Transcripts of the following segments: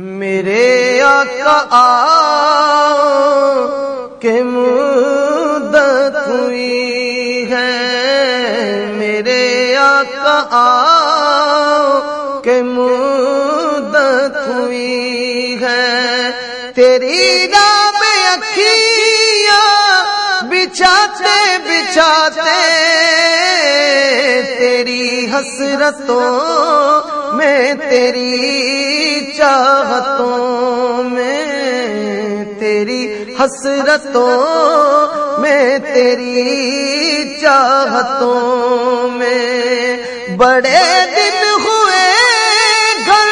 میرے آقا کے مدت ہوئی ہے۔ میرے آقا کے مدت ہوئی ہے۔ تیری نام اکھیا بچاتے بچاتے تیری حسرتوں میں تیری چاہتوں میں تیری حسرتوں میں تیری چاہتوں میں بڑے دن ہوئے گھر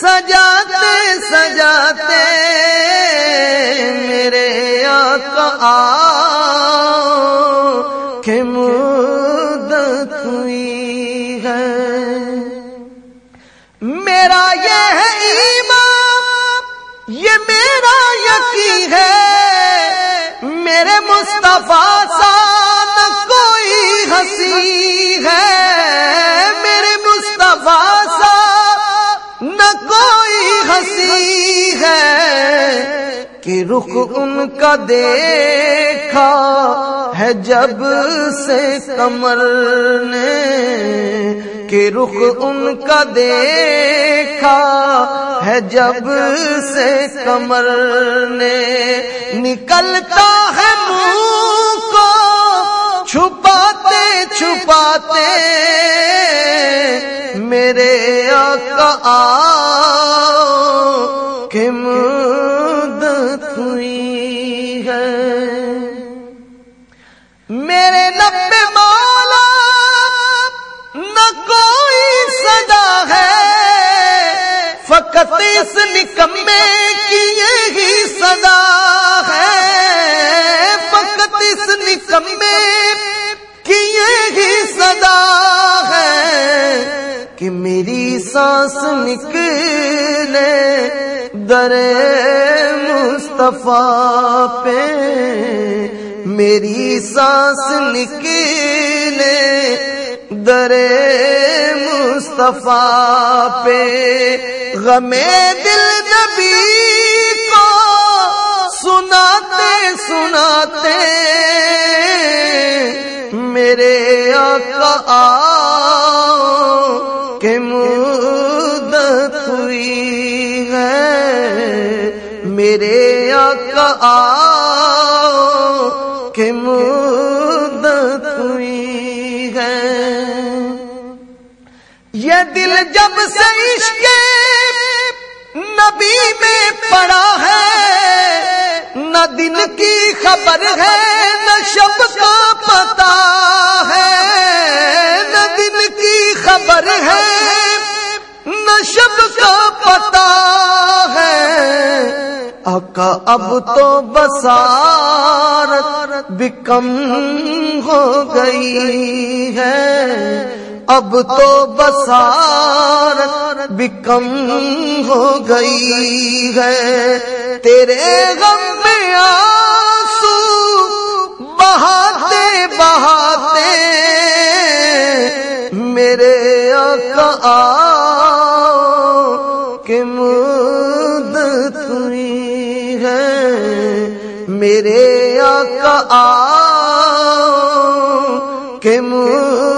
سجاتے سجاتے میرے آقا یہ میرا یقین ہے۔ میرے مصطفیٰ سا نہ کوئی ہنسی ہے۔ میرے مصطفیٰ سا نہ کوئی ہنسی ہے۔ کہ رخ ان کا دیکھا ہے جب سے کمر نے کہ رخ ان کا دیکھا ہے جب سے کمر نے نکلتا ہے منہ کو۔ چھپاتے چھپاتے میرے آقا کہ مدت ہوئی ہے۔ فقط اس نکمے کی یہی صدا ہے۔ فقط اس نکمے کی یہی صدا ہے کہ میری سانس نکلے در مصطفیٰ پہ۔ میری سانس نکلے در مصطفیٰ پہ۔ غمے دل نبی کو سناتے سناتے میرے آقا کہ مدت ہوئی ہے میرے آقا کہ مدت ہوئی دل جب سے عشق نبی میں پڑا ہے، نہ دن کی خبر ہے، نہ شب کا پتا ہے۔ نہ دن کی خبر ہے، نہ شب کا پتا ہے۔ آقا اب تو بسارت بکم ہو گئی ہے۔ اب تو بسارت بکم ہو گئی ہے۔ تیرے غم میں آنسو بہاتے بہاتے میرے آقا کہ مدت ہوئی ہے۔ میرے آقا کہ مدت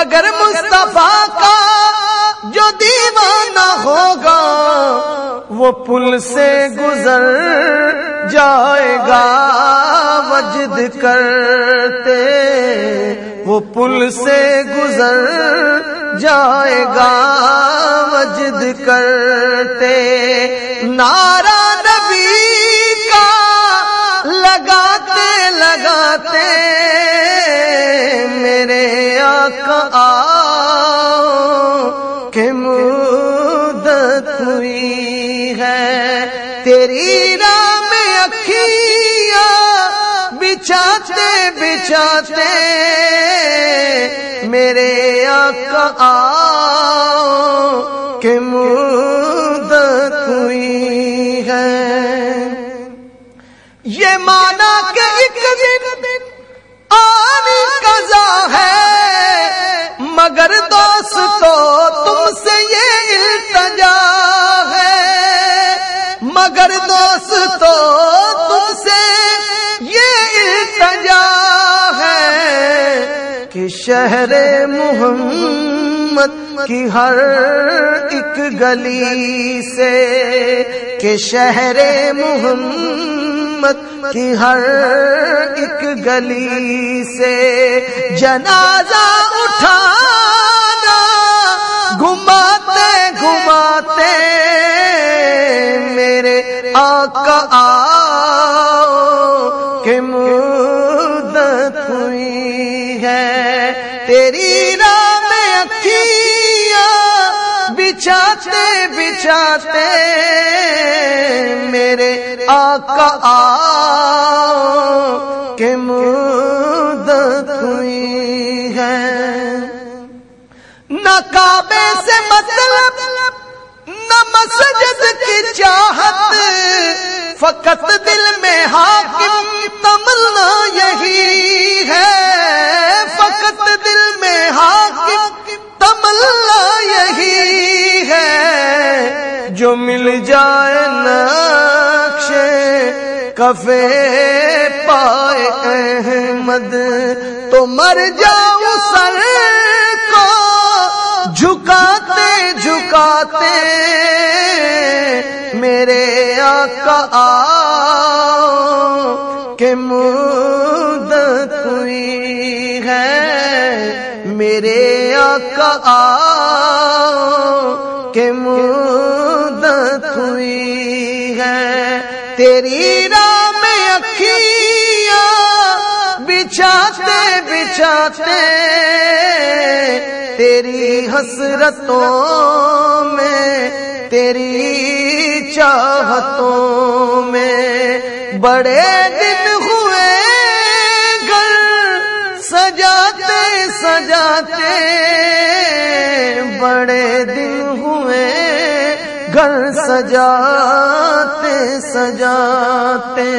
مگر مصطفیٰ کا جو دیوانہ ہوگا، وہ پل سے گزر جائے گا، وجد کرتے، وہ پل سے گزر جائے گا، وجد کرتے۔ نارا نبی کا لگاتے لگاتے میرے آقا، کہ مدت ہوئی ہے۔ تیری رام اکھیا بچاتے بچاتے میرے آقا، کہ مدت ہوئی ہے۔ یہ مانا کہ ایک دن مگر دوست تم سے یہ التجا ہے۔ مگر دوست تم سے یہ التجا ہے کہ شہر محمد کی ہر ایک گلی سے، کہ شہر محمد کی ہر ایک گلی سے۔ جنازہ اٹھا گھماتے گھماتے میرے آقا آؤ، کہ مدت ہوئی ہے۔ تیری رام اکھیاں بچاتے بچاتے میرے آقا آؤ، کہ مدت ہوئی کعبے سے مطلب نہ مسجد کی چاہت، فقط دل میں حاکم تمنا یہی ہے۔ فقط دل میں حاکم تمنا یہی ہے۔ جو مل جائے نقش کفے پائے احمد، تو مر جاؤ سر جھکاتے میرے آقا آؤ کہ مدت ہوئی ہے۔ میرے آقا آؤ کہ مدت بچاتے بچاتے تیری حسرتوں میں، تیری چاہتوں میں بڑے دن ہوئے گھر سجاتے سجاتے، بڑے دن ہوئے گھر سجاتے سجاتے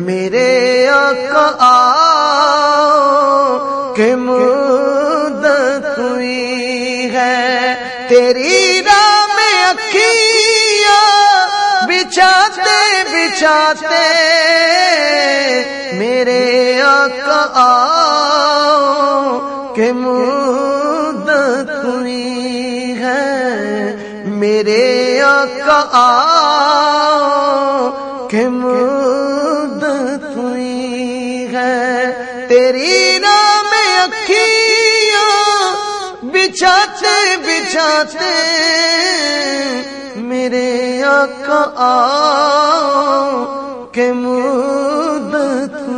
میرے آقا آؤ کہ مدت ہوئی ہے۔ تیری رام اکھیاں بچاتے بچاتے میرے آقا آؤ کہ مدت ہوئی میرے آقا، کہ مدت ہوئی ہے۔ تیری نام اکھیاں بچاتے بچاتے میرے آقا، کہ مدت ہوئی